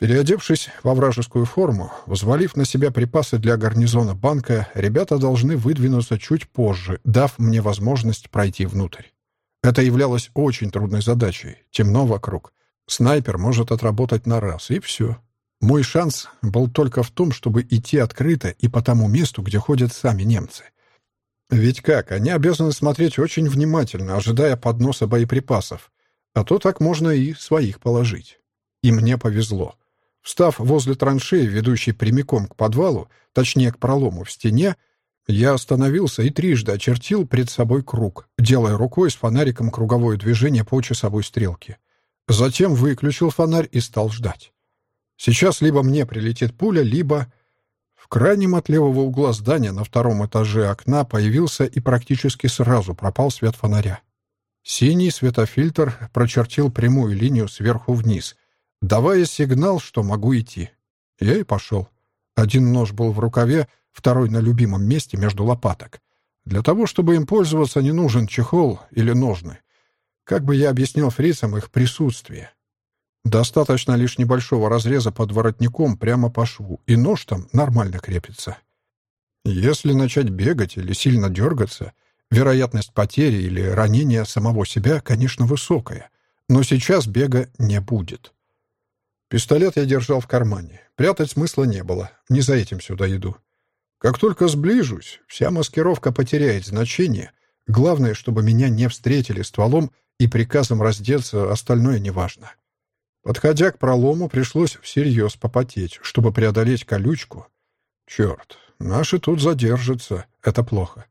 Переодевшись во вражескую форму, взвалив на себя припасы для гарнизона банка, ребята должны выдвинуться чуть позже, дав мне возможность пройти внутрь. Это являлось очень трудной задачей. Темно вокруг. Снайпер может отработать на раз, и все. Мой шанс был только в том, чтобы идти открыто и по тому месту, где ходят сами немцы. Ведь как, они обязаны смотреть очень внимательно, ожидая подноса боеприпасов. А то так можно и своих положить. И мне повезло. Встав возле траншеи, ведущей прямиком к подвалу, точнее к пролому в стене, я остановился и трижды очертил пред собой круг, делая рукой с фонариком круговое движение по часовой стрелке. Затем выключил фонарь и стал ждать. Сейчас либо мне прилетит пуля, либо... В крайнем от левого угла здания на втором этаже окна появился и практически сразу пропал свет фонаря. Синий светофильтр прочертил прямую линию сверху вниз, давая сигнал, что могу идти. Я и пошел. Один нож был в рукаве, второй на любимом месте между лопаток. Для того, чтобы им пользоваться, не нужен чехол или ножны. Как бы я объяснил фрицам их присутствие? Достаточно лишь небольшого разреза под воротником прямо по шву, и нож там нормально крепится. Если начать бегать или сильно дергаться, вероятность потери или ранения самого себя, конечно, высокая, но сейчас бега не будет. Пистолет я держал в кармане. Прятать смысла не было. Не за этим сюда иду. Как только сближусь, вся маскировка потеряет значение. Главное, чтобы меня не встретили стволом и приказом раздеться, остальное неважно. Подходя к пролому, пришлось всерьез попотеть, чтобы преодолеть колючку. Черт, наши тут задержатся. Это плохо.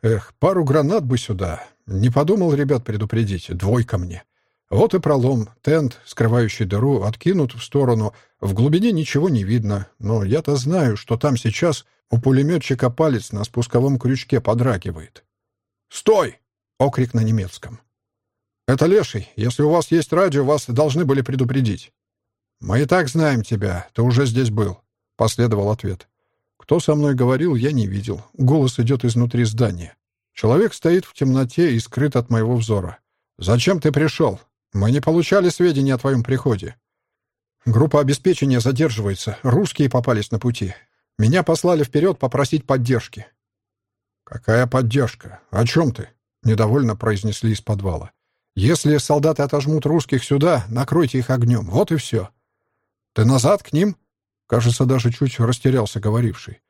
Эх, пару гранат бы сюда. Не подумал ребят предупредить. Двойка мне. Вот и пролом, тент, скрывающий дыру, откинут в сторону. В глубине ничего не видно, но я-то знаю, что там сейчас у пулеметчика палец на спусковом крючке подрагивает. «Стой!» — окрик на немецком. «Это Леший. Если у вас есть радио, вас должны были предупредить». «Мы и так знаем тебя. Ты уже здесь был», — последовал ответ. Кто со мной говорил, я не видел. Голос идет изнутри здания. Человек стоит в темноте и скрыт от моего взора. «Зачем ты пришел?» «Мы не получали сведений о твоем приходе». «Группа обеспечения задерживается. Русские попались на пути. Меня послали вперед попросить поддержки». «Какая поддержка? О чем ты?» — недовольно произнесли из подвала. «Если солдаты отожмут русских сюда, накройте их огнем. Вот и все». «Ты назад к ним?» Кажется, даже чуть растерялся говоривший.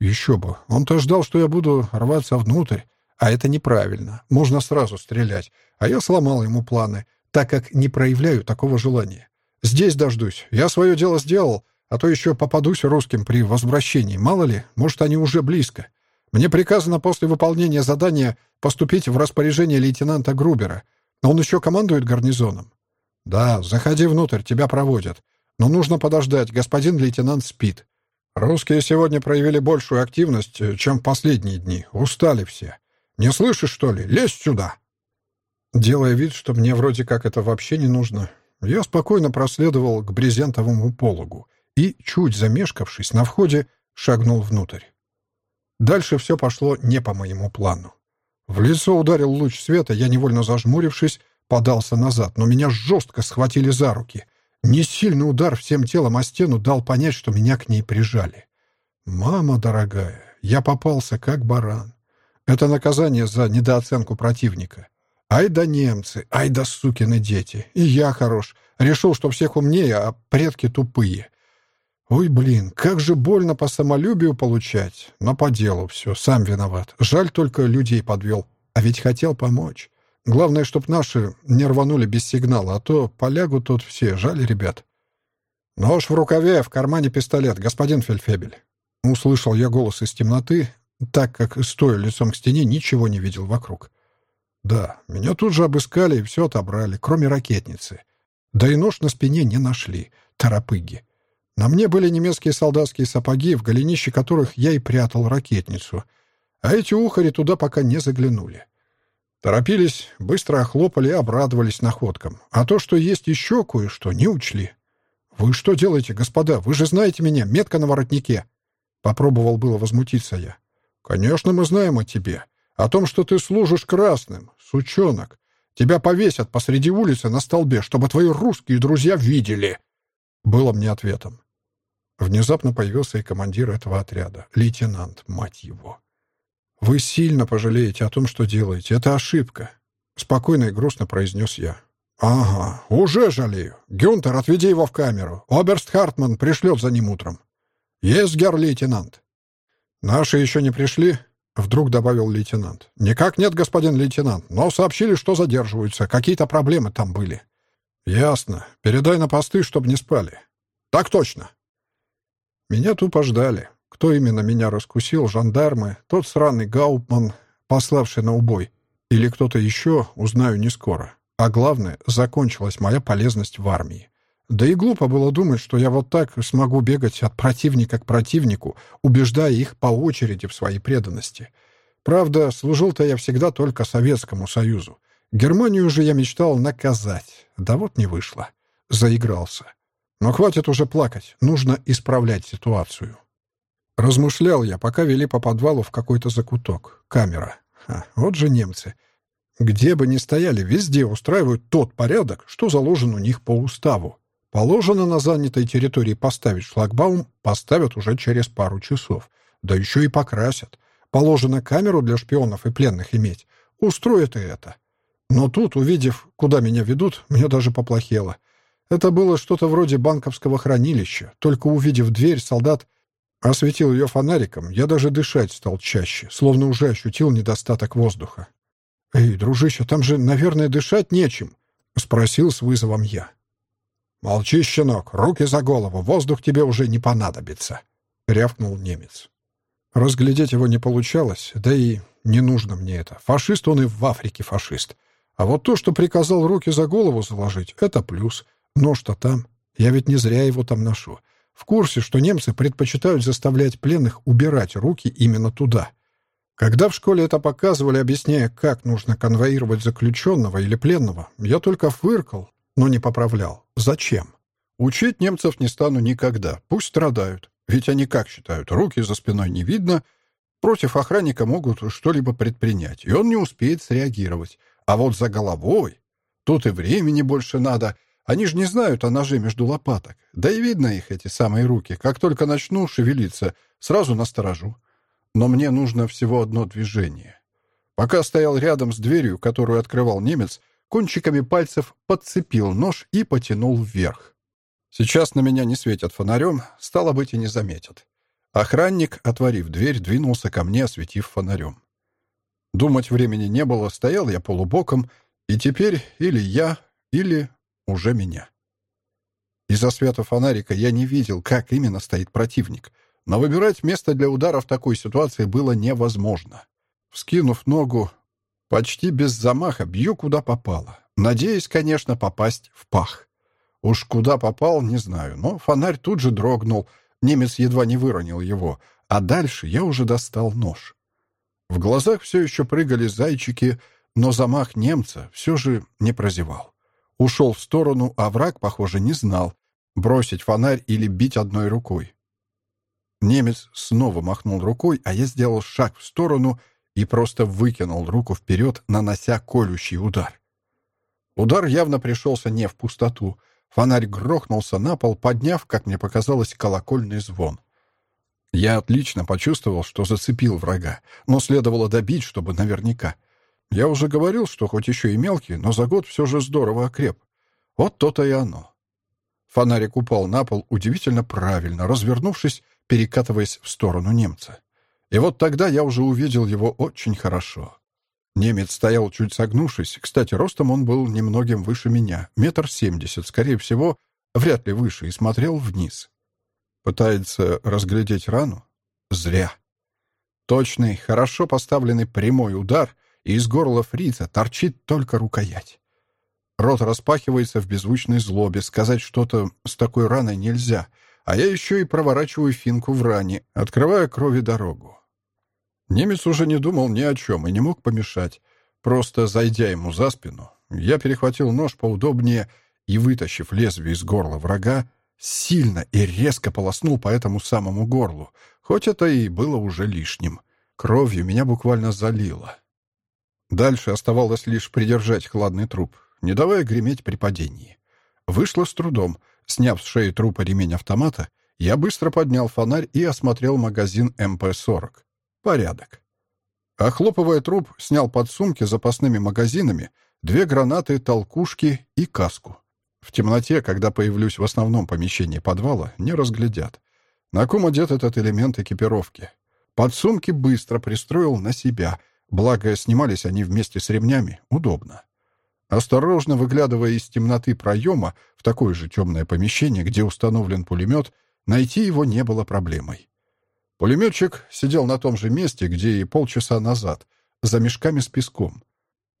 «Еще бы. Он-то ждал, что я буду рваться внутрь. А это неправильно. Можно сразу стрелять. А я сломал ему планы так как не проявляю такого желания. Здесь дождусь. Я свое дело сделал, а то еще попадусь русским при возвращении. Мало ли, может, они уже близко. Мне приказано после выполнения задания поступить в распоряжение лейтенанта Грубера. Он еще командует гарнизоном. Да, заходи внутрь, тебя проводят. Но нужно подождать, господин лейтенант спит. Русские сегодня проявили большую активность, чем в последние дни. Устали все. Не слышишь, что ли? Лезь сюда!» Делая вид, что мне вроде как это вообще не нужно, я спокойно проследовал к брезентовому пологу и, чуть замешкавшись на входе, шагнул внутрь. Дальше все пошло не по моему плану. В лицо ударил луч света, я, невольно зажмурившись, подался назад, но меня жестко схватили за руки. Несильный удар всем телом о стену дал понять, что меня к ней прижали. «Мама дорогая, я попался как баран. Это наказание за недооценку противника. Ай да немцы, ай да сукины дети. И я хорош. Решил, что всех умнее, а предки тупые. Ой, блин, как же больно по самолюбию получать. Но по делу все, сам виноват. Жаль только людей подвел. А ведь хотел помочь. Главное, чтоб наши не рванули без сигнала, а то полягут тут все. Жаль ребят. Нож в рукаве, в кармане пистолет, господин Фельдфебель. Услышал я голос из темноты, так как, стоя лицом к стене, ничего не видел вокруг. Да, меня тут же обыскали и все отобрали, кроме ракетницы. Да и нож на спине не нашли. Торопыги. На мне были немецкие солдатские сапоги, в голенище которых я и прятал ракетницу. А эти ухари туда пока не заглянули. Торопились, быстро охлопали и обрадовались находкам. А то, что есть еще кое-что, не учли. «Вы что делаете, господа? Вы же знаете меня, метка на воротнике!» Попробовал было возмутиться я. «Конечно, мы знаем о тебе. О том, что ты служишь красным, сучонок. Тебя повесят посреди улицы на столбе, чтобы твои русские друзья видели. было мне ответом. Внезапно появился и командир этого отряда, лейтенант, мать его. «Вы сильно пожалеете о том, что делаете. Это ошибка», — спокойно и грустно произнес я. «Ага, уже жалею. Гюнтер, отведи его в камеру. Оберст Хартман пришлет за ним утром». «Есть, герр-лейтенант». «Наши еще не пришли?» — вдруг добавил лейтенант. «Никак нет, господин лейтенант, но сообщили, что задерживаются. Какие-то проблемы там были». «Ясно. Передай на посты, чтобы не спали». «Так точно». Меня тупо ждали. Кто именно меня раскусил, жандармы, тот сраный Гаупман, пославший на убой, или кто-то еще, узнаю не скоро. А главное, закончилась моя полезность в армии. Да и глупо было думать, что я вот так смогу бегать от противника к противнику, убеждая их по очереди в своей преданности. Правда, служил-то я всегда только Советскому Союзу. Германию же я мечтал наказать. Да вот не вышло. Заигрался. Но хватит уже плакать. Нужно исправлять ситуацию. Размышлял я, пока вели по подвалу в какой-то закуток. Камера. Ха, вот же немцы. Где бы ни стояли, везде устраивают тот порядок, что заложен у них по уставу. Положено на занятой территории поставить шлагбаум, поставят уже через пару часов. Да еще и покрасят. Положено камеру для шпионов и пленных иметь. Устроят и это. Но тут, увидев, куда меня ведут, мне даже поплохело. Это было что-то вроде банковского хранилища. Только увидев дверь, солдат осветил ее фонариком. Я даже дышать стал чаще, словно уже ощутил недостаток воздуха. «Эй, дружище, там же, наверное, дышать нечем», — спросил с вызовом я. «Молчи, щенок, руки за голову, воздух тебе уже не понадобится», — рявкнул немец. Разглядеть его не получалось, да и не нужно мне это. Фашист он и в Африке фашист. А вот то, что приказал руки за голову заложить, это плюс. Нож-то там. Я ведь не зря его там ношу. В курсе, что немцы предпочитают заставлять пленных убирать руки именно туда — когда в школе это показывали, объясняя, как нужно конвоировать заключенного или пленного, я только фыркал, но не поправлял. Зачем? Учить немцев не стану никогда. Пусть страдают. Ведь они как считают? Руки за спиной не видно. Против охранника могут что-либо предпринять, и он не успеет среагировать. А вот за головой... Тут и времени больше надо. Они же не знают о ноже между лопаток. Да и видно их, эти самые руки. Как только начну шевелиться, сразу насторожу но мне нужно всего одно движение. Пока стоял рядом с дверью, которую открывал немец, кончиками пальцев подцепил нож и потянул вверх. Сейчас на меня не светят фонарем, стало быть, и не заметят. Охранник, отворив дверь, двинулся ко мне, осветив фонарем. Думать времени не было, стоял я полубоком, и теперь или я, или уже меня. Из-за света фонарика я не видел, как именно стоит противник — но выбирать место для удара в такой ситуации было невозможно. Вскинув ногу, почти без замаха бью куда попало. Надеясь, конечно, попасть в пах. Уж куда попал, не знаю, но фонарь тут же дрогнул, немец едва не выронил его, а дальше я уже достал нож. В глазах все еще прыгали зайчики, но замах немца все же не прозевал. Ушел в сторону, а враг, похоже, не знал, бросить фонарь или бить одной рукой. Немец снова махнул рукой, а я сделал шаг в сторону и просто выкинул руку вперед, нанося колющий удар. Удар явно пришелся не в пустоту. Фонарь грохнулся на пол, подняв, как мне показалось, колокольный звон. Я отлично почувствовал, что зацепил врага, но следовало добить, чтобы наверняка. Я уже говорил, что хоть еще и мелкий, но за год все же здорово окреп. Вот то-то и оно. Фонарик упал на пол удивительно правильно, развернувшись перекатываясь в сторону немца. И вот тогда я уже увидел его очень хорошо. Немец стоял чуть согнувшись. Кстати, ростом он был немногим выше меня, метр семьдесят, скорее всего, вряд ли выше, и смотрел вниз. Пытается разглядеть рану? Зря. Точный, хорошо поставленный прямой удар, и из горла фрица торчит только рукоять. Рот распахивается в беззвучной злобе. Сказать что-то с такой раной нельзя — а я еще и проворачиваю финку в ране, открывая крови дорогу. Немец уже не думал ни о чем и не мог помешать. Просто зайдя ему за спину, я перехватил нож поудобнее и, вытащив лезвие из горла врага, сильно и резко полоснул по этому самому горлу, хоть это и было уже лишним. Кровью меня буквально залило. Дальше оставалось лишь придержать хладный труп, не давая греметь при падении. Вышло с трудом — Сняв с шеи трупа ремень автомата, я быстро поднял фонарь и осмотрел магазин МП-40. Порядок. Охлопывая труп, снял подсумки с запасными магазинами, две гранаты, толкушки и каску. В темноте, когда появлюсь в основном помещении подвала, не разглядят. На ком одет этот элемент экипировки? Подсумки быстро пристроил на себя, благо снимались они вместе с ремнями, удобно. Осторожно выглядывая из темноты проема в такое же темное помещение, где установлен пулемет, найти его не было проблемой. Пулеметчик сидел на том же месте, где и полчаса назад, за мешками с песком.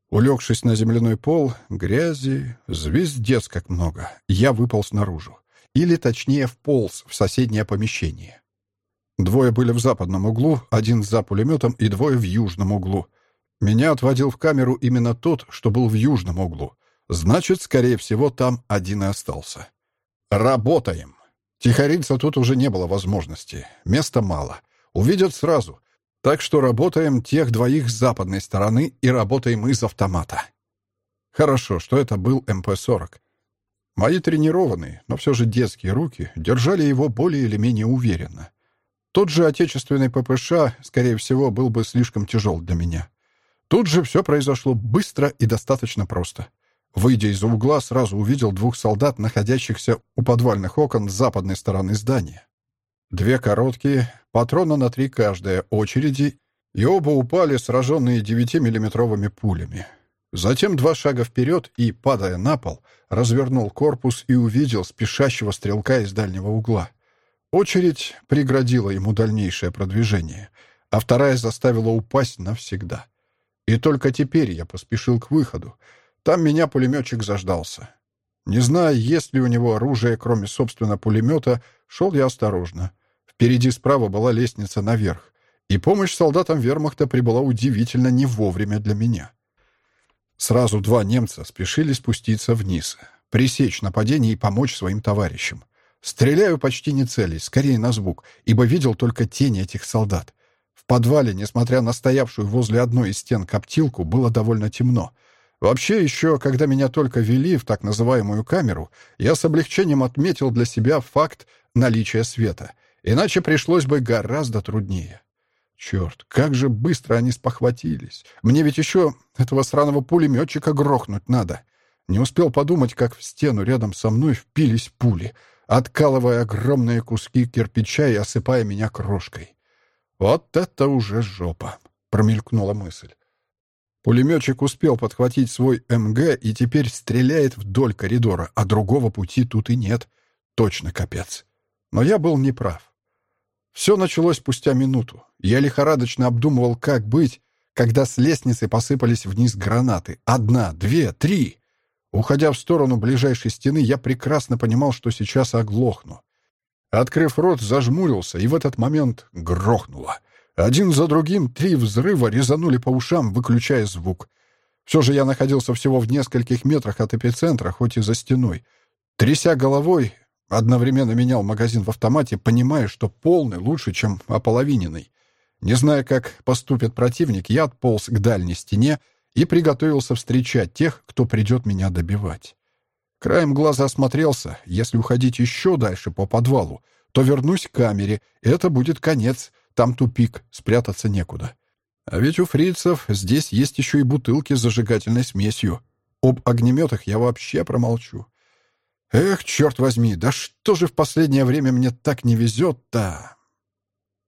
Улегшись на земляной пол, грязи, звездец как много, я выпал снаружи. Или, точнее, вполз в соседнее помещение. Двое были в западном углу, один за пулеметом и двое в южном углу. Меня отводил в камеру именно тот, что был в южном углу. Значит, скорее всего, там один и остался. Работаем. Тихориться тут уже не было возможности. Места мало. Увидят сразу. Так что работаем тех двоих с западной стороны и работаем из автомата. Хорошо, что это был МП-40. Мои тренированные, но все же детские руки держали его более или менее уверенно. Тот же отечественный ППШ, скорее всего, был бы слишком тяжел для меня. Тут же все произошло быстро и достаточно просто. Выйдя из-за угла, сразу увидел двух солдат, находящихся у подвальных окон с западной стороны здания. Две короткие, патрона на три каждая, очереди, и оба упали, сраженные 9-миллиметровыми пулями. Затем два шага вперед и, падая на пол, развернул корпус и увидел спешащего стрелка из дальнего угла. Очередь преградила ему дальнейшее продвижение, а вторая заставила упасть навсегда. И только теперь я поспешил к выходу. Там меня пулеметчик заждался. Не зная, есть ли у него оружие, кроме, собственно, пулемета, шел я осторожно. Впереди справа была лестница наверх, и помощь солдатам вермахта прибыла удивительно не вовремя для меня. Сразу два немца спешили спуститься вниз, пресечь нападение и помочь своим товарищам. Стреляю почти не целясь, скорее на звук, ибо видел только тени этих солдат. В подвале, несмотря на стоявшую возле одной из стен коптилку, было довольно темно. Вообще, еще когда меня только вели в так называемую камеру, я с облегчением отметил для себя факт наличия света. Иначе пришлось бы гораздо труднее. Черт, как же быстро они спохватились. Мне ведь еще этого сраного пулеметчика грохнуть надо. Не успел подумать, как в стену рядом со мной впились пули, откалывая огромные куски кирпича и осыпая меня крошкой. «Вот это уже жопа!» — промелькнула мысль. Пулеметчик успел подхватить свой МГ и теперь стреляет вдоль коридора, а другого пути тут и нет. Точно капец. Но я был неправ. Все началось спустя минуту. Я лихорадочно обдумывал, как быть, когда с лестницы посыпались вниз гранаты. Одна, две, три. Уходя в сторону ближайшей стены, я прекрасно понимал, что сейчас оглохну. Открыв рот, зажмурился, и в этот момент грохнуло. Один за другим три взрыва резанули по ушам, выключая звук. Все же я находился всего в нескольких метрах от эпицентра, хоть и за стеной. Тряся головой, одновременно менял магазин в автомате, понимая, что полный лучше, чем ополовиненный. Не зная, как поступит противник, я отполз к дальней стене и приготовился встречать тех, кто придет меня добивать. Краем глаза осмотрелся. Если уходить еще дальше по подвалу, то вернусь к камере. Это будет конец. Там тупик, спрятаться некуда. А ведь у фрицев здесь есть еще и бутылки с зажигательной смесью. Об огнеметах я вообще промолчу. Эх, черт возьми, да что же в последнее время мне так не везет-то?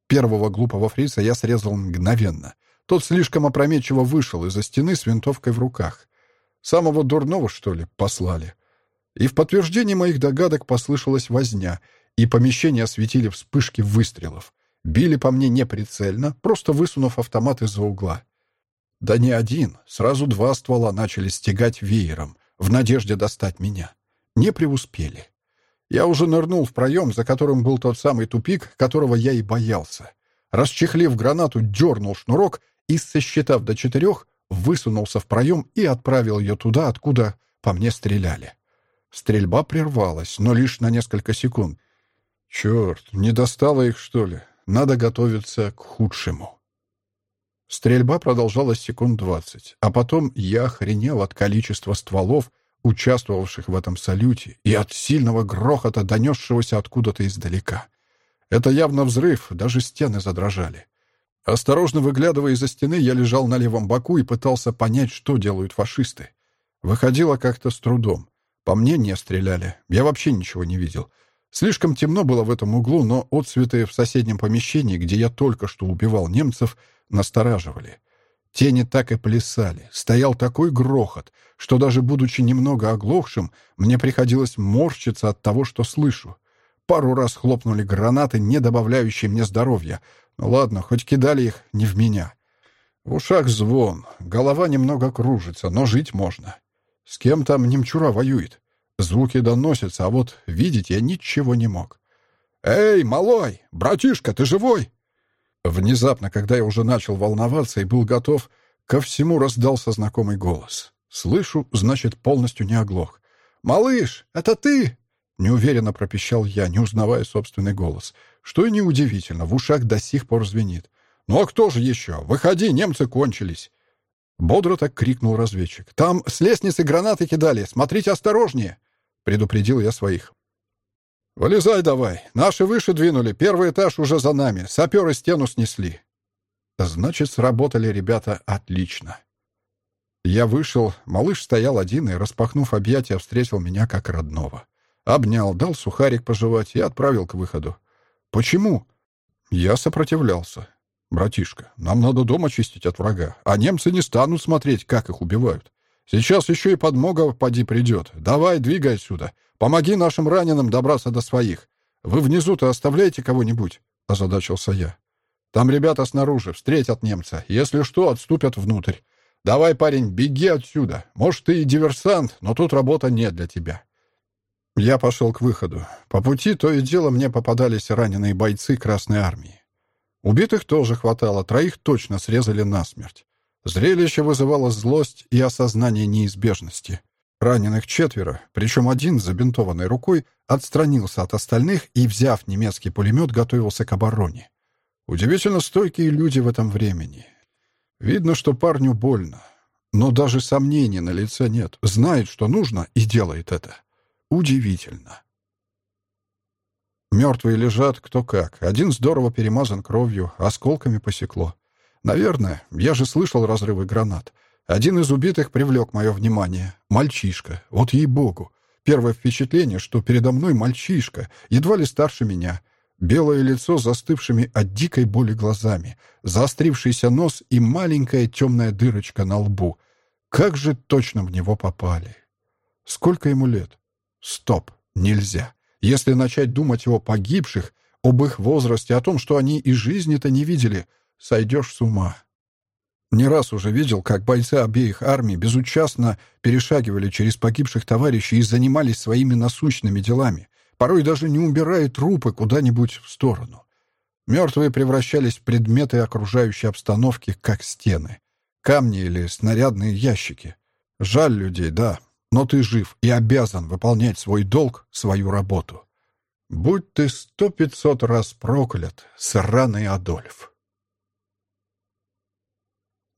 Первого глупого фрица я срезал мгновенно. Тот слишком опрометчиво вышел из-за стены с винтовкой в руках. Самого дурного, что ли, послали? И в подтверждение моих догадок послышалась возня, и помещение осветили вспышки выстрелов. Били по мне неприцельно, просто высунув автомат из-за угла. Да не один, сразу два ствола начали стегать веером, в надежде достать меня. Не преуспели. Я уже нырнул в проем, за которым был тот самый тупик, которого я и боялся. Расчехлив гранату, дернул шнурок и, сосчитав до четырех, высунулся в проем и отправил ее туда, откуда по мне стреляли. Стрельба прервалась, но лишь на несколько секунд. Черт, не достало их, что ли? Надо готовиться к худшему. Стрельба продолжалась секунд двадцать, а потом я охренел от количества стволов, участвовавших в этом салюте, и от сильного грохота, донесшегося откуда-то издалека. Это явно взрыв, даже стены задрожали. Осторожно выглядывая из-за стены, я лежал на левом боку и пытался понять, что делают фашисты. Выходило как-то с трудом. По мне не стреляли. Я вообще ничего не видел. Слишком темно было в этом углу, но отцветы в соседнем помещении, где я только что убивал немцев, настораживали. Тени так и плясали. Стоял такой грохот, что даже будучи немного оглохшим, мне приходилось морщиться от того, что слышу. Пару раз хлопнули гранаты, не добавляющие мне здоровья. Ну ладно, хоть кидали их не в меня. В ушах звон, голова немного кружится, но жить можно. С кем там немчура воюет? Звуки доносятся, а вот видеть я ничего не мог. «Эй, малой! Братишка, ты живой?» Внезапно, когда я уже начал волноваться и был готов, ко всему раздался знакомый голос. Слышу, значит, полностью не оглох. «Малыш, это ты?» Неуверенно пропищал я, не узнавая собственный голос. Что и неудивительно, в ушах до сих пор звенит. «Ну а кто же еще? Выходи, немцы кончились!» Бодро так крикнул разведчик. «Там с лестницы гранаты кидали! Смотрите осторожнее!» Предупредил я своих. «Вылезай давай! Наши выше двинули, первый этаж уже за нами, саперы стену снесли!» Значит, сработали ребята отлично. Я вышел, малыш стоял один и, распахнув объятия, встретил меня как родного. Обнял, дал сухарик пожевать и отправил к выходу. «Почему?» Я сопротивлялся. «Братишка, нам надо дом очистить от врага, а немцы не станут смотреть, как их убивают. Сейчас еще и подмога поди придет. Давай, двигай отсюда. Помоги нашим раненым добраться до своих. Вы внизу-то оставляете кого-нибудь?» — озадачился я. «Там ребята снаружи, встретят немца. Если что, отступят внутрь. Давай, парень, беги отсюда. Может, ты и диверсант, но тут работа не для тебя». Я пошел к выходу. По пути то и дело мне попадались раненые бойцы Красной Армии. Убитых тоже хватало, троих точно срезали насмерть. Зрелище вызывало злость и осознание неизбежности. Раненых четверо, причем один с забинтованной рукой, отстранился от остальных и, взяв немецкий пулемет, готовился к обороне. Удивительно стойкие люди в этом времени. Видно, что парню больно. Но даже сомнений на лице нет. Знает, что нужно, и делает это. Удивительно. Мертвые лежат кто как. Один здорово перемазан кровью, осколками посекло. Наверное, я же слышал разрывы гранат. Один из убитых привлек мое внимание. Мальчишка. Вот ей-богу. Первое впечатление, что передо мной мальчишка, едва ли старше меня. Белое лицо застывшими от дикой боли глазами, заострившийся нос и маленькая темная дырочка на лбу. Как же точно в него попали. Сколько ему лет? Стоп, нельзя. Если начать думать о погибших, об их возрасте, о том, что они и жизни-то не видели — Сойдешь с ума. Не раз уже видел, как бойцы обеих армий безучастно перешагивали через погибших товарищей и занимались своими насущными делами, порой даже не убирая трупы куда-нибудь в сторону. Мертвые превращались в предметы окружающей обстановки, как стены, камни или снарядные ящики. Жаль людей, да, но ты жив и обязан выполнять свой долг, свою работу. Будь ты сто пятьсот раз проклят, сраный Адольф.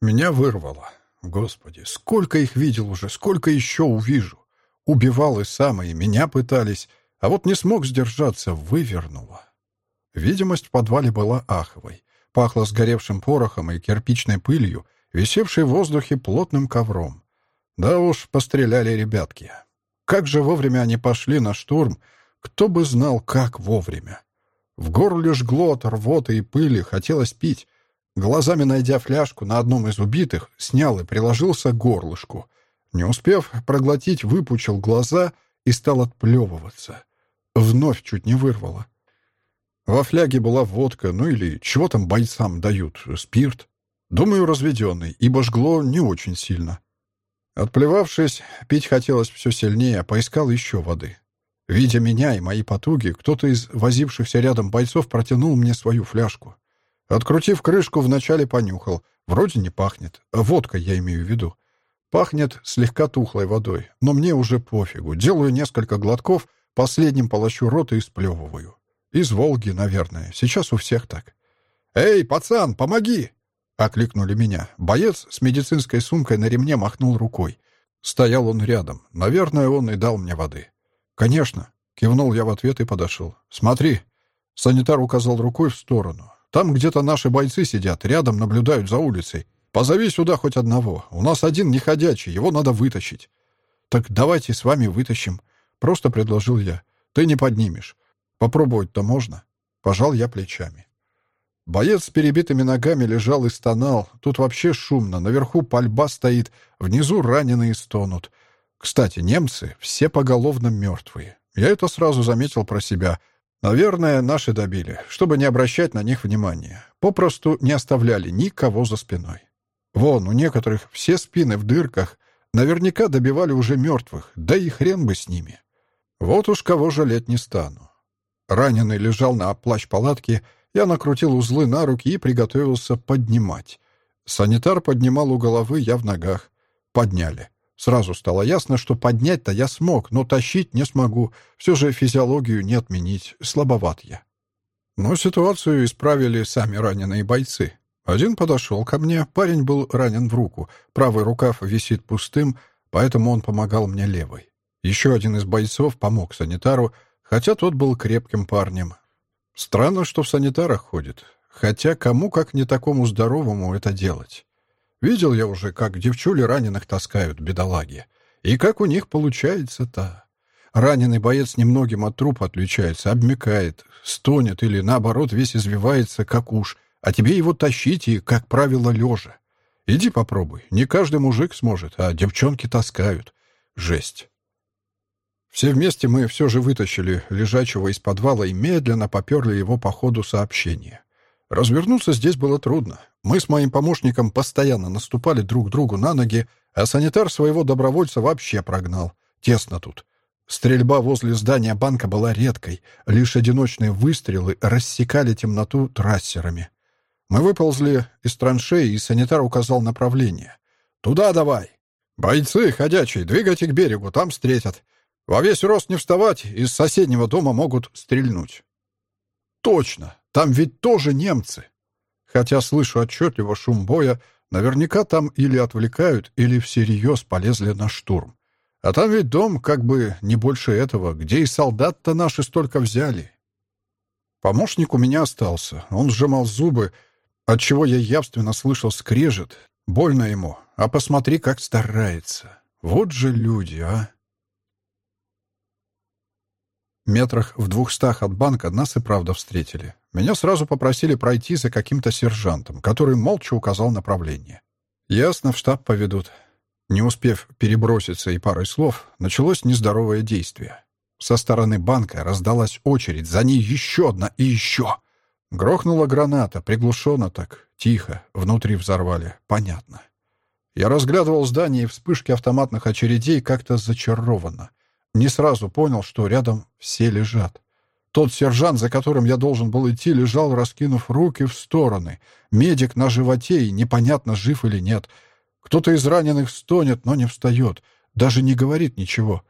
Меня вырвало. Господи, сколько их видел уже, сколько еще увижу. Убивал и сам, и меня пытались, а вот не смог сдержаться, вывернуло. Видимость в подвале была аховой. Пахло сгоревшим порохом и кирпичной пылью, висевшей в воздухе плотным ковром. Да уж, постреляли ребятки. Как же вовремя они пошли на штурм, кто бы знал, как вовремя. В горле жгло от рвоты и пыли, хотелось пить, Глазами найдя фляжку на одном из убитых, снял и приложился к горлышку. Не успев проглотить, выпучил глаза и стал отплевываться. Вновь чуть не вырвало. Во фляге была водка, ну или чего там бойцам дают, спирт. Думаю, разведенный, ибо жгло не очень сильно. Отплевавшись, пить хотелось все сильнее, поискал еще воды. Видя меня и мои потуги, кто-то из возившихся рядом бойцов протянул мне свою фляжку. Открутив крышку, вначале понюхал. Вроде не пахнет. Водка, я имею в виду. Пахнет слегка тухлой водой, но мне уже пофигу. Делаю несколько глотков, последним полощу рот и сплевываю. Из Волги, наверное. Сейчас у всех так. «Эй, пацан, помоги!» — окликнули меня. Боец с медицинской сумкой на ремне махнул рукой. Стоял он рядом. Наверное, он и дал мне воды. «Конечно», — кивнул я в ответ и подошел. «Смотри». Санитар указал рукой в сторону. «Там где-то наши бойцы сидят, рядом наблюдают за улицей. Позови сюда хоть одного. У нас один неходячий, его надо вытащить». «Так давайте с вами вытащим», — просто предложил я. «Ты не поднимешь. Попробовать-то можно?» Пожал я плечами. Боец с перебитыми ногами лежал и стонал. Тут вообще шумно. Наверху пальба стоит, внизу раненые стонут. Кстати, немцы все поголовно мертвые. Я это сразу заметил про себя. Наверное, наши добили, чтобы не обращать на них внимания. Попросту не оставляли никого за спиной. Вон, у некоторых все спины в дырках. Наверняка добивали уже мертвых, да и хрен бы с ними. Вот уж кого жалеть не стану. Раненый лежал на плащ палатки, я накрутил узлы на руки и приготовился поднимать. Санитар поднимал у головы, я в ногах. Подняли. Сразу стало ясно, что поднять-то я смог, но тащить не смогу. Все же физиологию не отменить, слабоват я. Но ситуацию исправили сами раненые бойцы. Один подошел ко мне, парень был ранен в руку, правый рукав висит пустым, поэтому он помогал мне левой. Еще один из бойцов помог санитару, хотя тот был крепким парнем, Странно, что в санитарах ходит. Хотя кому, как не такому здоровому, это делать? Видел я уже, как девчули раненых таскают, бедолаги. И как у них получается-то? Раненый боец немногим от трупа отличается, обмекает, стонет или, наоборот, весь извивается, как уж, а тебе его тащить и, как правило, лежа. Иди попробуй. Не каждый мужик сможет, а девчонки таскают. Жесть. Все вместе мы все же вытащили лежачего из подвала и медленно поперли его по ходу сообщения. Развернуться здесь было трудно. Мы с моим помощником постоянно наступали друг другу на ноги, а санитар своего добровольца вообще прогнал. Тесно тут. Стрельба возле здания банка была редкой. Лишь одиночные выстрелы рассекали темноту трассерами. Мы выползли из траншеи, и санитар указал направление. «Туда давай!» «Бойцы, ходячие, двигайте к берегу, там встретят. Во весь рост не вставать, из соседнего дома могут стрельнуть. Точно, там ведь тоже немцы. Хотя слышу отчетливо шум боя, наверняка там или отвлекают, или всерьез полезли на штурм. А там ведь дом как бы не больше этого, где и солдат-то наши столько взяли. Помощник у меня остался. Он сжимал зубы, отчего я явственно слышал скрежет. Больно ему, а посмотри, как старается. Вот же люди, а! Метрах в двухстах от банка нас и правда встретили. Меня сразу попросили пройти за каким-то сержантом, который молча указал направление. Ясно, в штаб поведут. Не успев переброситься и парой слов, началось нездоровое действие. Со стороны банка раздалась очередь, за ней еще одна и еще. Грохнула граната, приглушенно так, тихо, внутри взорвали, понятно. Я разглядывал здание и вспышки автоматных очередей как-то зачарованно. Не сразу понял, что рядом все лежат. Тот сержант, за которым я должен был идти, лежал, раскинув руки в стороны. Медик на животе, и непонятно, жив или нет. Кто-то из раненых стонет, но не встает. Даже не говорит ничего.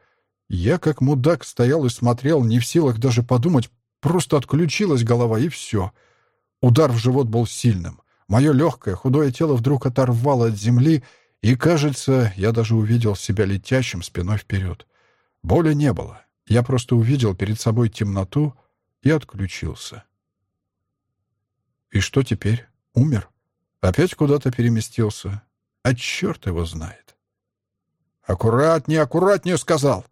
Я, как мудак, стоял и смотрел, не в силах даже подумать. Просто отключилась голова, и все. Удар в живот был сильным. Мое легкое, худое тело вдруг оторвало от земли, и, кажется, я даже увидел себя летящим спиной вперед. Боли не было. Я просто увидел перед собой темноту и отключился. И что теперь? Умер? Опять куда-то переместился? А черт его знает. «Аккуратнее, аккуратнее!» — сказал.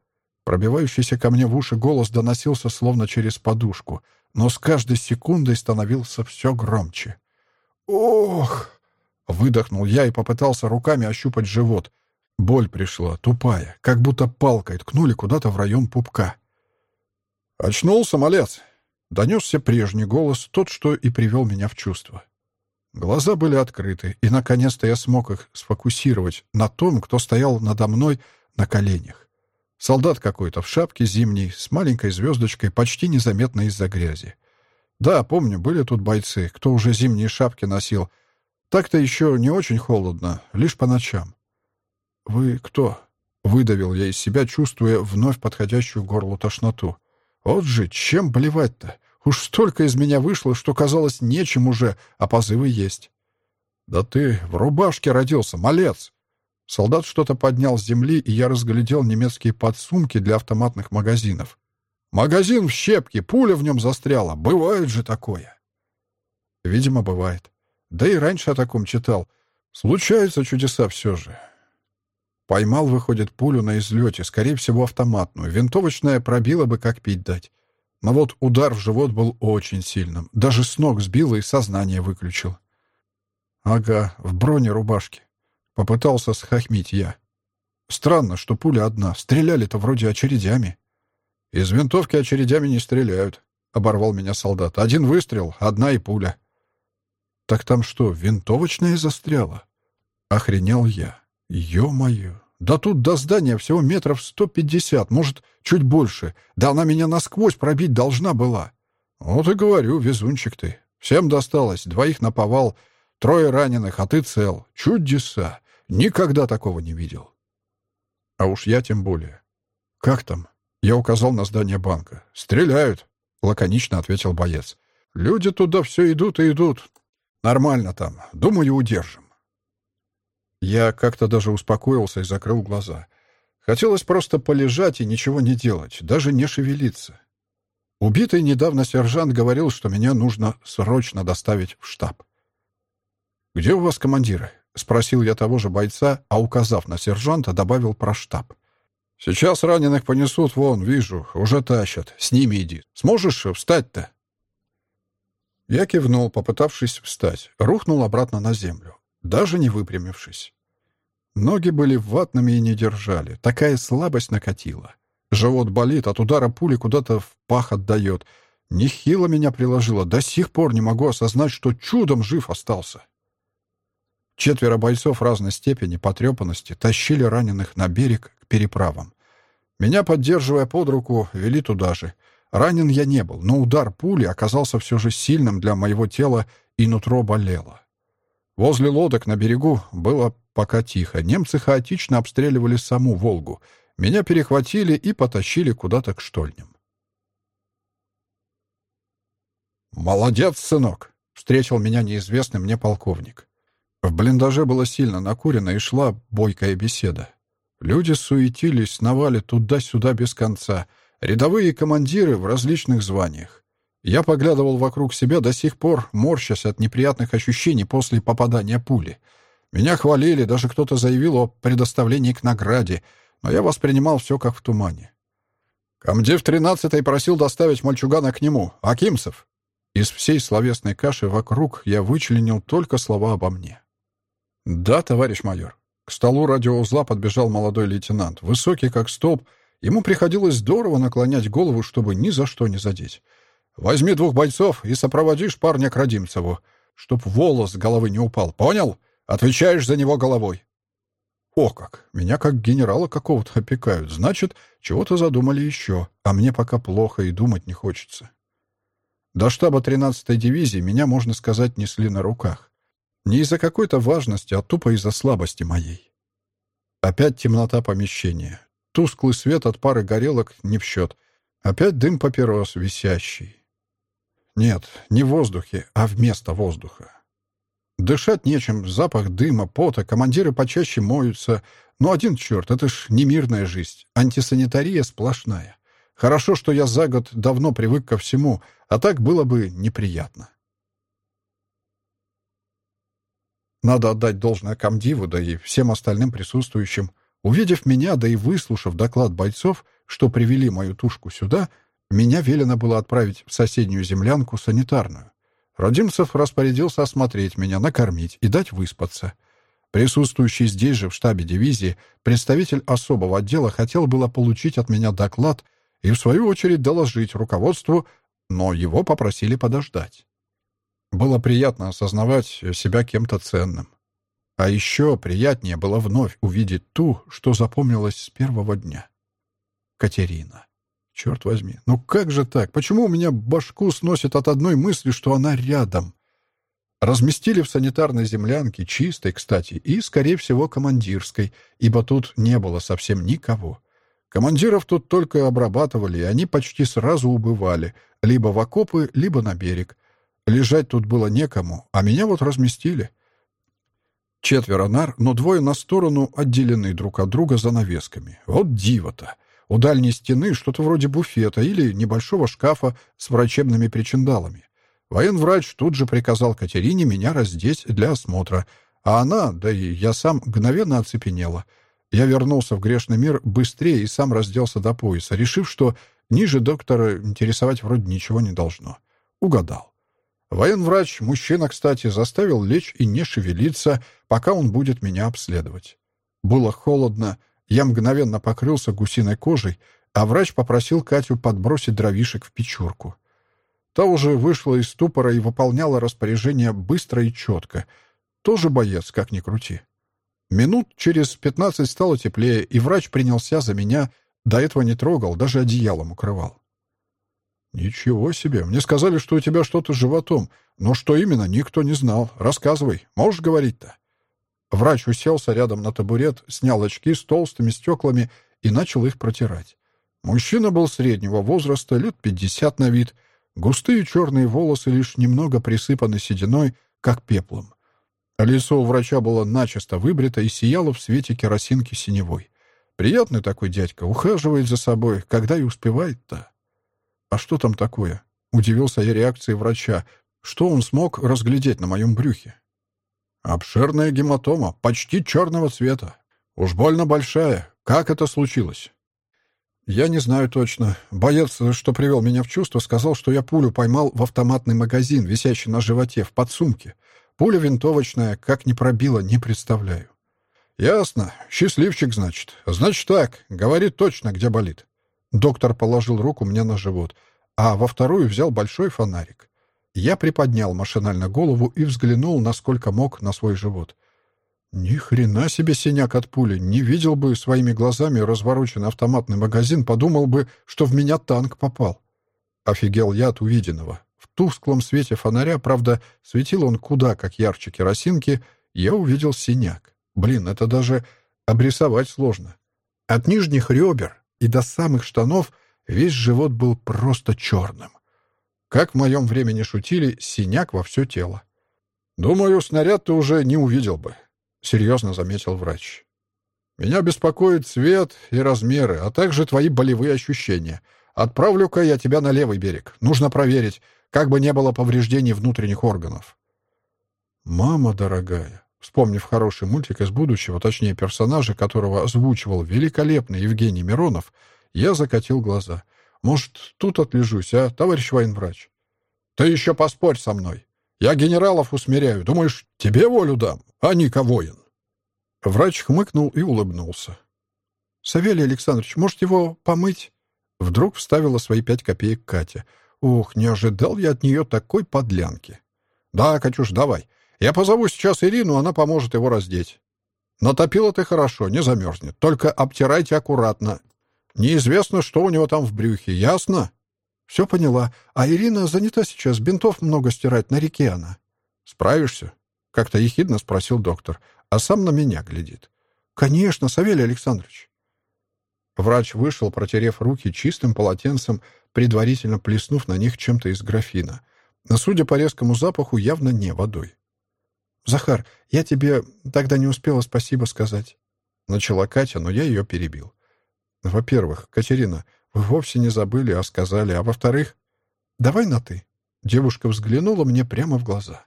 Пробивающийся ко мне в уши голос доносился словно через подушку, но с каждой секундой становился все громче. «Ох!» — выдохнул я и попытался руками ощупать живот — Боль пришла, тупая, как будто палкой ткнули куда-то в район пупка. «Очнулся, малец!» — донесся прежний голос, тот, что и привел меня в чувство. Глаза были открыты, и, наконец-то, я смог их сфокусировать на том, кто стоял надо мной на коленях. Солдат какой-то в шапке зимней, с маленькой звездочкой, почти незаметной из-за грязи. Да, помню, были тут бойцы, кто уже зимние шапки носил. Так-то еще не очень холодно, лишь по ночам. «Вы кто?» — выдавил я из себя, чувствуя вновь подходящую горлу тошноту. «Вот же, чем блевать-то? Уж столько из меня вышло, что казалось нечем уже, а позывы есть». «Да ты в рубашке родился, малец!» Солдат что-то поднял с земли, и я разглядел немецкие подсумки для автоматных магазинов. Магазин в щепке, пуля в нем застряла. Бывает же такое. Видимо, бывает. Да и раньше о таком читал. Случаются чудеса все же. Поймал, выходит, пулю на излете, скорее всего, автоматную. Винтовочная пробила бы, как пить дать. Но вот удар в живот был очень сильным. Даже с ног сбило и сознание выключил. Ага, в броне рубашки. Попытался схохмить я. Странно, что пуля одна. Стреляли-то вроде очередями. Из винтовки очередями не стреляют. Оборвал меня солдат. Один выстрел, одна и пуля. Так там что, винтовочная застряла? Охренел я. Ё-моё. Да тут до здания всего метров сто пятьдесят, может, чуть больше. Да она меня насквозь пробить должна была. Вот и говорю, везунчик ты. Всем досталось, двоих наповал, трое раненых, а ты цел. Чудеса. Никогда такого не видел. А уж я тем более. Как там? Я указал на здание банка. Стреляют, лаконично ответил боец. Люди туда все идут и идут. Нормально там. Думаю, удержим. Я как-то даже успокоился и закрыл глаза. Хотелось просто полежать и ничего не делать, даже не шевелиться. Убитый недавно сержант говорил, что меня нужно срочно доставить в штаб. «Где у вас командиры?» — спросил я того же бойца, а, указав на сержанта, добавил про штаб. «Сейчас раненых понесут, вон, вижу, уже тащат. С ними иди. Сможешь встать-то?» Я кивнул, попытавшись встать, рухнул обратно на землю, даже не выпрямившись. Ноги были ватными и не держали. Такая слабость накатила. Живот болит, от удара пули куда-то в пах отдает. Нехило меня приложило. До сих пор не могу осознать, что чудом жив остался. Четверо бойцов разной степени потрепанности тащили раненых на берег к переправам. Меня, поддерживая под руку, вели туда же. Ранен я не был, но удар пули оказался все же сильным для моего тела, и нутро болело. Возле лодок на берегу было пока тихо. Немцы хаотично обстреливали саму Волгу. Меня перехватили и потащили куда-то к штольням. «Молодец, сынок!» — встретил меня неизвестный мне полковник. В блиндаже было сильно накурено и шла бойкая беседа. Люди суетились, сновали туда-сюда без конца. Рядовые командиры в различных званиях. Я поглядывал вокруг себя до сих пор, морщась от неприятных ощущений после попадания пули. Меня хвалили, даже кто-то заявил о предоставлении к награде, но я воспринимал все как в тумане. Комдив 13-й просил доставить мальчугана к нему, Акимцев. Из всей словесной каши вокруг я вычленил только слова обо мне. «Да, товарищ майор». К столу радиоузла подбежал молодой лейтенант, высокий как столб. Ему приходилось здорово наклонять голову, чтобы ни за что не задеть. Возьми двух бойцов и сопроводишь парня к Родимцеву, чтоб волос с головы не упал. Понял? Отвечаешь за него головой. О как! Меня как генерала какого-то опекают. Значит, чего-то задумали еще, а мне пока плохо и думать не хочется. До штаба 13-й дивизии меня, можно сказать, несли на руках. Не из-за какой-то важности, а тупо из-за слабости моей. Опять темнота помещения. Тусклый свет от пары горелок не в счет. Опять дым папирос висящий. Нет, не в воздухе, а вместо воздуха. Дышать нечем, запах дыма, пота, командиры почаще моются. Но один черт, это ж не мирная жизнь, антисанитария сплошная. Хорошо, что я за год давно привык ко всему, а так было бы неприятно. Надо отдать должное комдиву, да и всем остальным присутствующим. Увидев меня, да и выслушав доклад бойцов, что привели мою тушку сюда — меня велено было отправить в соседнюю землянку санитарную. Родимцев распорядился осмотреть меня, накормить и дать выспаться. Присутствующий здесь же, в штабе дивизии, представитель особого отдела хотел было получить от меня доклад и, в свою очередь, доложить руководству, но его попросили подождать. Было приятно осознавать себя кем-то ценным. А еще приятнее было вновь увидеть ту, что запомнилось с первого дня. Катерина. Черт возьми, ну как же так? Почему у меня башку сносит от одной мысли, что она рядом? Разместили в санитарной землянке, чистой, кстати, и, скорее всего, командирской, ибо тут не было совсем никого. Командиров тут только обрабатывали, и они почти сразу убывали, либо в окопы, либо на берег. Лежать тут было некому, а меня вот разместили. Четверо нар, но двое на сторону, отделены друг от друга занавесками. Вот диво-то! У дальней стены что-то вроде буфета или небольшого шкафа с врачебными причиндалами. Военврач тут же приказал Катерине меня раздеть для осмотра, а она, да и я сам, мгновенно оцепенела. Я вернулся в грешный мир быстрее и сам разделся до пояса, решив, что ниже доктора интересовать вроде ничего не должно. Угадал. Военврач, мужчина, кстати, заставил лечь и не шевелиться, пока он будет меня обследовать. Было холодно, я мгновенно покрылся гусиной кожей, а врач попросил Катю подбросить дровишек в печурку. Та уже вышла из ступора и выполняла распоряжение быстро и четко. Тоже боец, как ни крути. Минут через пятнадцать стало теплее, и врач принялся за меня, до этого не трогал, даже одеялом укрывал. «Ничего себе! Мне сказали, что у тебя что-то с животом. Но что именно, никто не знал. Рассказывай. Можешь говорить-то?» Врач уселся рядом на табурет, снял очки с толстыми стеклами и начал их протирать. Мужчина был среднего возраста, лет пятьдесят на вид. Густые черные волосы лишь немного присыпаны сединой, как пеплом. Лицо у врача было начисто выбрито и сияло в свете керосинки синевой. Приятный такой дядька, ухаживает за собой, когда и успевает-то. «А что там такое?» — удивился я реакции врача. «Что он смог разглядеть на моем брюхе?» «Обширная гематома, почти черного цвета. Уж больно большая. Как это случилось?» «Я не знаю точно. Боец, что привел меня в чувство, сказал, что я пулю поймал в автоматный магазин, висящий на животе, в подсумке. Пуля винтовочная, как не пробила, не представляю». «Ясно. Счастливчик, значит. Значит так. Говорит точно, где болит». Доктор положил руку мне на живот, а во вторую взял большой фонарик. Я приподнял машинально голову и взглянул, насколько мог, на свой живот. Ни хрена себе синяк от пули. Не видел бы своими глазами развороченный автоматный магазин, подумал бы, что в меня танк попал. Офигел я от увиденного. В тусклом свете фонаря, правда, светил он куда как ярче керосинки, я увидел синяк. Блин, это даже обрисовать сложно. От нижних ребер и до самых штанов весь живот был просто черным. Как в моем времени шутили, синяк во все тело. «Думаю, снаряд ты уже не увидел бы», — серьезно заметил врач. «Меня беспокоит цвет и размеры, а также твои болевые ощущения. Отправлю-ка я тебя на левый берег. Нужно проверить, как бы не было повреждений внутренних органов». «Мама дорогая», Вспомнив хороший мультик из будущего, точнее персонажа, которого озвучивал великолепный Евгений Миронов, я закатил глаза. «Может, тут отлежусь, а, товарищ военврач?» «Ты еще поспорь со мной. Я генералов усмиряю. Думаешь, тебе волю дам, а не воин?» Врач хмыкнул и улыбнулся. «Савелий Александрович, может, его помыть?» Вдруг вставила свои пять копеек Катя. «Ух, не ожидал я от нее такой подлянки!» «Да, Катюш, давай. Я позову сейчас Ирину, она поможет его раздеть. Натопила ты хорошо, не замерзнет. Только обтирайте аккуратно. Неизвестно, что у него там в брюхе, ясно? Все поняла. А Ирина занята сейчас, бинтов много стирать, на реке она. Справишься? Как-то ехидно спросил доктор, а сам на меня глядит. Конечно, Савелий Александрович. Врач вышел, протерев руки чистым полотенцем, предварительно плеснув на них чем-то из графина. Но, судя по резкому запаху, явно не водой. «Захар, я тебе тогда не успела спасибо сказать». Начала Катя, но я ее перебил. «Во-первых, Катерина, вы вовсе не забыли, а сказали. А во-вторых, давай на «ты». Девушка взглянула мне прямо в глаза.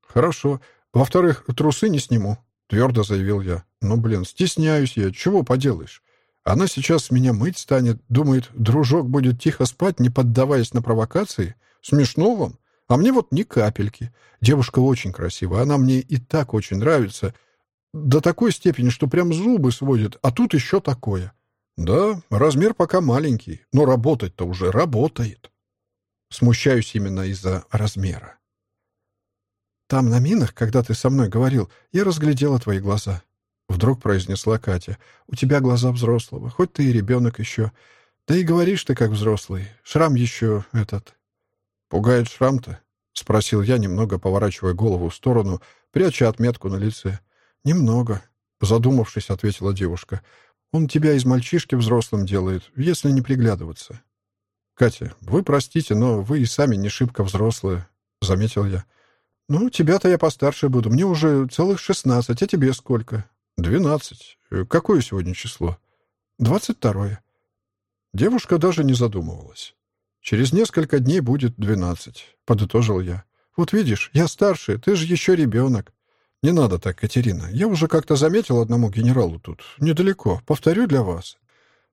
«Хорошо. Во-вторых, трусы не сниму», — твердо заявил я. «Ну, блин, стесняюсь я. Чего поделаешь? Она сейчас меня мыть станет. Думает, дружок будет тихо спать, не поддаваясь на провокации. Смешно вам? А мне вот ни капельки. Девушка очень красивая, она мне и так очень нравится. До такой степени, что прям зубы сводит, а тут еще такое. Да, размер пока маленький, но работать-то уже работает. Смущаюсь именно из-за размера. «Там, на минах, когда ты со мной говорил, я разглядела твои глаза», — вдруг произнесла Катя. «У тебя глаза взрослого, хоть ты и ребенок еще. Да и говоришь ты как взрослый. Шрам еще этот, «Пугает шрам-то?» — спросил я, немного поворачивая голову в сторону, пряча отметку на лице. «Немного», — задумавшись, ответила девушка. «Он тебя из мальчишки взрослым делает, если не приглядываться». «Катя, вы простите, но вы и сами не шибко взрослые», — заметил я. «Ну, тебя-то я постарше буду. Мне уже целых шестнадцать, а тебе сколько?» «Двенадцать. Э, какое сегодня число?» «Двадцать второе». Девушка даже не задумывалась. «Через несколько дней будет двенадцать», — подытожил я. «Вот видишь, я старше, ты же еще ребенок». «Не надо так, Катерина. Я уже как-то заметил одному генералу тут. Недалеко. Повторю для вас.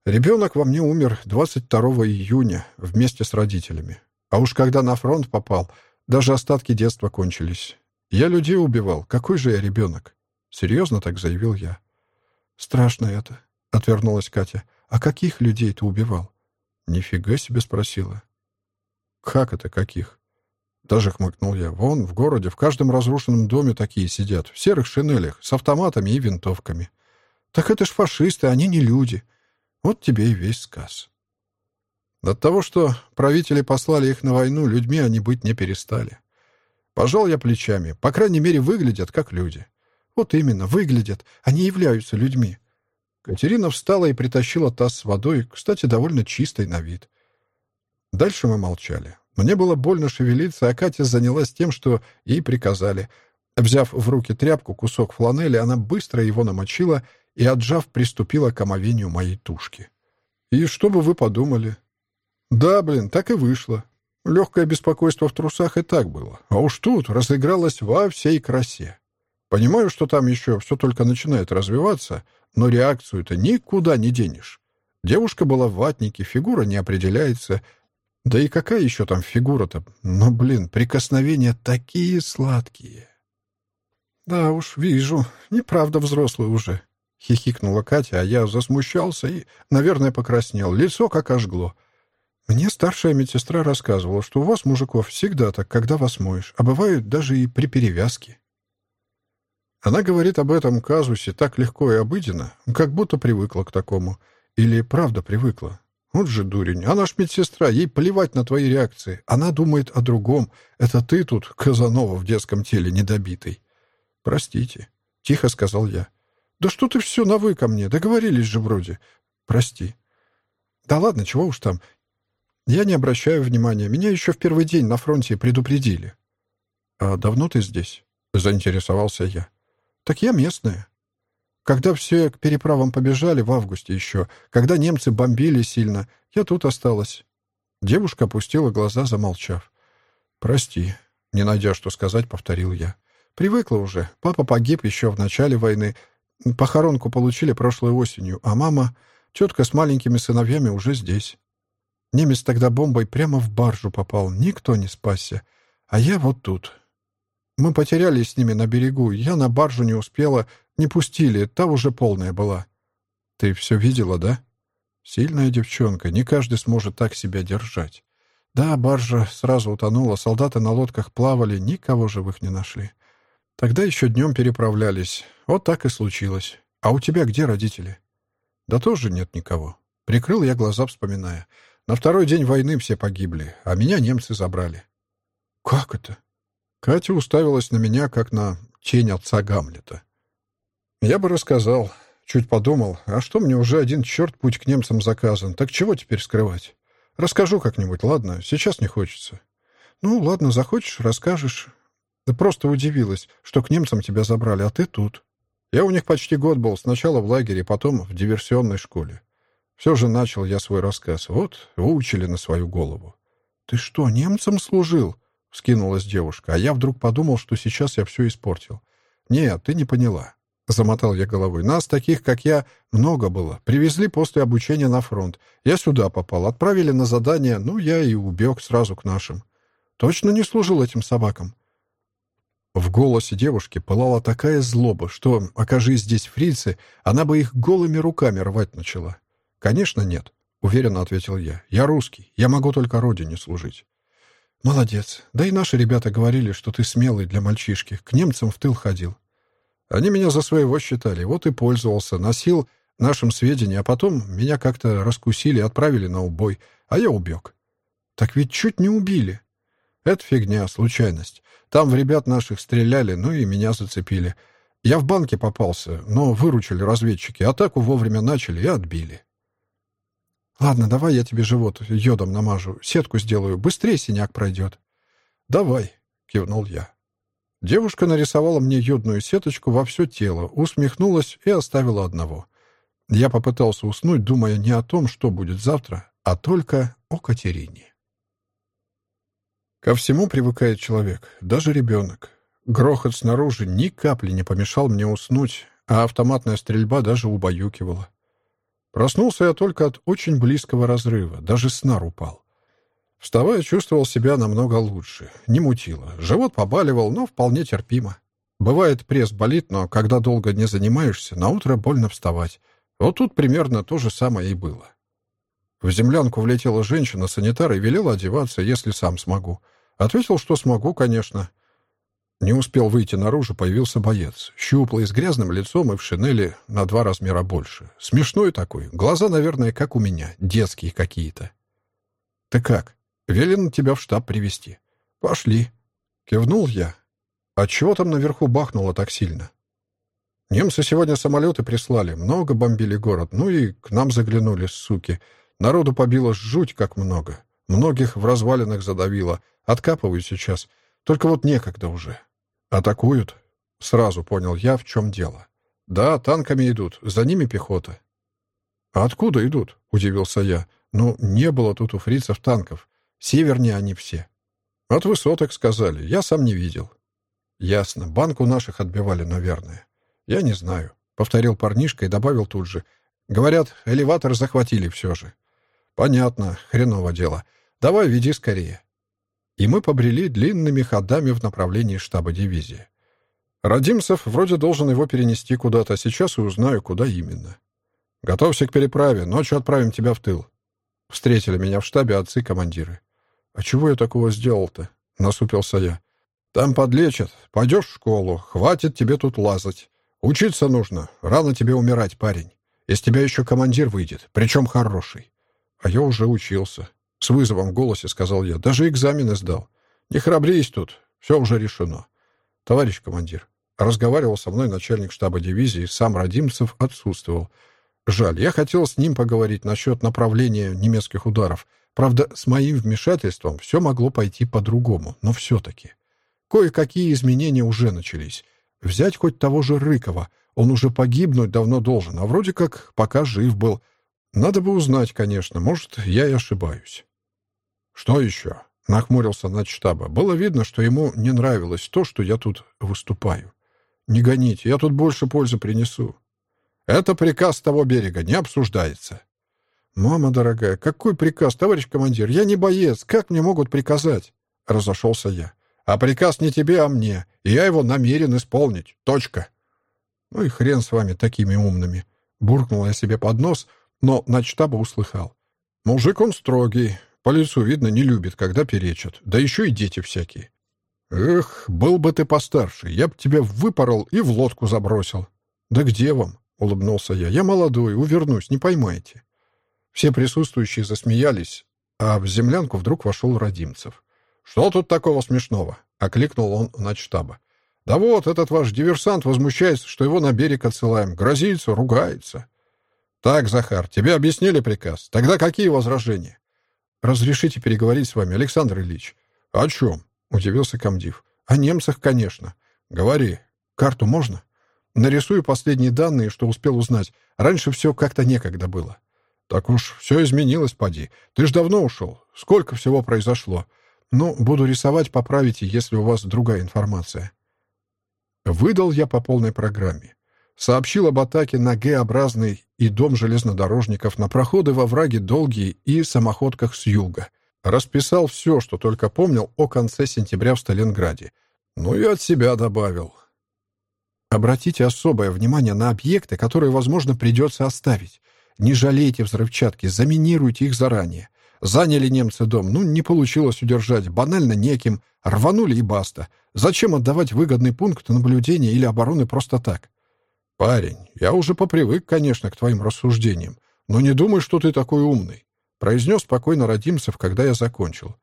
Ребенок во мне умер 22 июня вместе с родителями. А уж когда на фронт попал, даже остатки детства кончились. Я людей убивал. Какой же я ребенок? Серьезно так заявил я. Страшно это, отвернулась Катя. А каких людей ты убивал? Нифига себе спросила. Как это каких? Даже хмыкнул я. Вон, в городе, в каждом разрушенном доме такие сидят, в серых шинелях, с автоматами и винтовками. Так это ж фашисты, они не люди. Вот тебе и весь сказ. От того, что правители послали их на войну, людьми они быть не перестали. Пожал я плечами. По крайней мере, выглядят как люди. Вот именно, выглядят. Они являются людьми. Катерина встала и притащила таз с водой, кстати, довольно чистой на вид. Дальше мы молчали. Мне было больно шевелиться, а Катя занялась тем, что ей приказали. Взяв в руки тряпку, кусок фланели, она быстро его намочила и, отжав, приступила к омовению моей тушки. И что бы вы подумали? Да, блин, так и вышло. Легкое беспокойство в трусах и так было. А уж тут разыгралось во всей красе. Понимаю, что там еще все только начинает развиваться, но реакцию-то никуда не денешь. Девушка была в ватнике, фигура не определяется. Да и какая еще там фигура-то? Но, блин, прикосновения такие сладкие. Да уж, вижу, неправда взрослый уже. Хихикнула Катя, а я засмущался и, наверное, покраснел. Лицо как ожгло. Мне старшая медсестра рассказывала, что у вас, мужиков, всегда так, когда вас моешь, а бывают даже и при перевязке. Она говорит об этом казусе так легко и обыденно, как будто привыкла к такому. Или правда привыкла. Вот же дурень, она ж медсестра, ей плевать на твои реакции. Она думает о другом. Это ты тут, Казанова, в детском теле недобитый. Простите, — тихо сказал я. Да что ты все на «вы» ко мне? Договорились же вроде. Прости. Да ладно, чего уж там. Я не обращаю внимания. Меня еще в первый день на фронте предупредили. «А давно ты здесь?» — заинтересовался я. «Так я местная. Когда все к переправам побежали, в августе еще, когда немцы бомбили сильно, я тут осталась». Девушка опустила глаза, замолчав. «Прости», — не найдя что сказать, повторил я. «Привыкла уже. Папа погиб еще в начале войны. Похоронку получили прошлой осенью, а мама, тетка с маленькими сыновьями уже здесь». Немец тогда бомбой прямо в баржу попал, никто не спасся. А я вот тут. Мы потерялись с ними на берегу, я на баржу не успела, не пустили, та уже полная была. Ты все видела, да? Сильная девчонка, не каждый сможет так себя держать. Да, баржа сразу утонула, солдаты на лодках плавали, никого живых не нашли. Тогда еще днем переправлялись. Вот так и случилось. А у тебя где родители? Да тоже нет никого. Прикрыл я глаза, вспоминая. На второй день войны все погибли, а меня немцы забрали. Как это? Катя уставилась на меня, как на тень отца Гамлета. Я бы рассказал. Чуть подумал, а что мне уже один черт путь к немцам заказан, так чего теперь скрывать? Расскажу как-нибудь, ладно? Сейчас не хочется. Ну, ладно, захочешь, расскажешь. Ты просто удивилась, что к немцам тебя забрали, а ты тут. Я у них почти год был, сначала в лагере, потом в диверсионной школе. Все же начал я свой рассказ. Вот, выучили на свою голову. «Ты что, немцам служил?» — вскинулась девушка. А я вдруг подумал, что сейчас я все испортил. «Нет, ты не поняла». Замотал я головой. «Нас, таких, как я, много было. Привезли после обучения на фронт. Я сюда попал. Отправили на задание. Ну, я и убег сразу к нашим. Точно не служил этим собакам?» В голосе девушки пылала такая злоба, что, окажись здесь фрицы, она бы их голыми руками рвать начала. «Конечно, нет», — уверенно ответил я. «Я русский. Я могу только родине служить». «Молодец. Да и наши ребята говорили, что ты смелый для мальчишки. К немцам в тыл ходил». Они меня за своего считали. Вот и пользовался. Носил нашим сведения, а потом меня как-то раскусили, отправили на убой, а я убег. Так ведь чуть не убили. Это фигня, случайность. Там в ребят наших стреляли, ну и меня зацепили. Я в банке попался, но выручили разведчики. Атаку вовремя начали и отбили. «Ладно, давай я тебе живот йодом намажу, сетку сделаю, быстрее синяк пройдет». «Давай», — кивнул я. Девушка нарисовала мне йодную сеточку во все тело, усмехнулась и оставила одного. Я попытался уснуть, думая не о том, что будет завтра, а только о Катерине. Ко всему привыкает человек, даже ребенок. Грохот снаружи ни капли не помешал мне уснуть, а автоматная стрельба даже убаюкивала. Проснулся я только от очень близкого разрыва, даже снар упал. Вставая, чувствовал себя намного лучше. Не мутило. Живот побаливал, но вполне терпимо. Бывает, пресс болит, но когда долго не занимаешься, на утро больно вставать. Вот тут примерно то же самое и было. В землянку влетела женщина-санитар и велела одеваться, если сам смогу. Ответил, что смогу, конечно. Не успел выйти наружу, появился боец. Щуплый, с грязным лицом и в шинели на два размера больше. Смешной такой. Глаза, наверное, как у меня. Детские какие-то. «Ты как?» Велено тебя в штаб привести. Пошли. Кивнул я. А чего там наверху бахнуло так сильно? Немцы сегодня самолеты прислали, много бомбили город, ну и к нам заглянули, суки. Народу побило жуть как много. Многих в развалинах задавило. Откапываю сейчас. Только вот некогда уже. Атакуют? Сразу понял я, в чем дело. Да, танками идут, за ними пехота. А откуда идут? Удивился я. Ну, не было тут у фрицев танков. Севернее они все. От высоток сказали. Я сам не видел. Ясно. Банку наших отбивали, наверное. Я не знаю. Повторил парнишка и добавил тут же. Говорят, элеватор захватили все же. Понятно. Хреново дело. Давай, веди скорее. И мы побрели длинными ходами в направлении штаба дивизии. Радимцев вроде должен его перенести куда-то, сейчас и узнаю, куда именно. Готовься к переправе, ночью отправим тебя в тыл. Встретили меня в штабе отцы-командиры. «А чего я такого сделал-то?» — насупился я. «Там подлечат. Пойдешь в школу. Хватит тебе тут лазать. Учиться нужно. Рано тебе умирать, парень. Из тебя еще командир выйдет, причем хороший». А я уже учился. С вызовом в голосе сказал я. Даже экзамены сдал. Не храбрись тут. Все уже решено. Товарищ командир. Разговаривал со мной начальник штаба дивизии, сам Родимцев отсутствовал. Жаль, я хотел с ним поговорить насчет направления немецких ударов — Правда, с моим вмешательством все могло пойти по-другому, но все-таки. Кое-какие изменения уже начались. Взять хоть того же Рыкова. Он уже погибнуть давно должен, а вроде как пока жив был. Надо бы узнать, конечно. Может, я и ошибаюсь. «Что еще?» — нахмурился начштаба. Было видно, что ему не нравилось то, что я тут выступаю. «Не гоните, я тут больше пользы принесу». «Это приказ того берега, не обсуждается», «Мама дорогая, какой приказ, товарищ командир? Я не боец, как мне могут приказать?» Разошелся я. «А приказ не тебе, а мне, и я его намерен исполнить. Точка». «Ну и хрен с вами такими умными!» Буркнул я себе под нос, но начтаба услыхал. «Мужик он строгий, по лицу видно, не любит, когда перечат, да еще и дети всякие. Эх, был бы ты постарше, я б тебя выпорол и в лодку забросил». «Да где вам?» — улыбнулся я. «Я молодой, увернусь, не поймаете». Все присутствующие засмеялись, а в землянку вдруг вошел Родимцев. «Что тут такого смешного?» — окликнул он на штаба. «Да вот, этот ваш диверсант возмущается, что его на берег отсылаем. Грозится, ругается». «Так, Захар, тебе объяснили приказ. Тогда какие возражения?» «Разрешите переговорить с вами, Александр Ильич». «О чем?» — удивился комдив. «О немцах, конечно». «Говори. Карту можно?» «Нарисую последние данные, что успел узнать. Раньше все как-то некогда было». «Так уж все изменилось, поди. Ты ж давно ушел. Сколько всего произошло? Ну, буду рисовать, поправите, если у вас другая информация». Выдал я по полной программе. Сообщил об атаке на Г-образный и дом железнодорожников на проходы во враге долгие и самоходках с юга. Расписал все, что только помнил о конце сентября в Сталинграде. Ну и от себя добавил. Обратите особое внимание на объекты, которые, возможно, придется оставить. Не жалейте взрывчатки, заминируйте их заранее. Заняли немцы дом, ну, не получилось удержать, банально неким, рванули и баста. Зачем отдавать выгодный пункт наблюдения или обороны просто так? Парень, я уже попривык, конечно, к твоим рассуждениям, но не думай, что ты такой умный, произнес спокойно Родимцев, когда я закончил.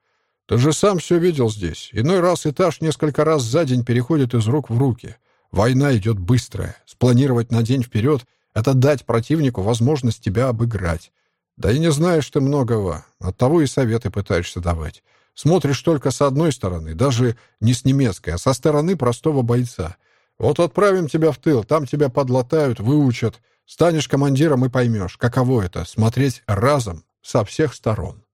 Ты же сам все видел здесь. Иной раз этаж несколько раз за день переходит из рук в руки. Война идет быстрая. Спланировать на день вперед — это дать противнику возможность тебя обыграть. Да и не знаешь ты многого. Оттого и советы пытаешься давать. Смотришь только с одной стороны, даже не с немецкой, а со стороны простого бойца. Вот отправим тебя в тыл, там тебя подлатают, выучат. Станешь командиром и поймешь, каково это — смотреть разом со всех сторон.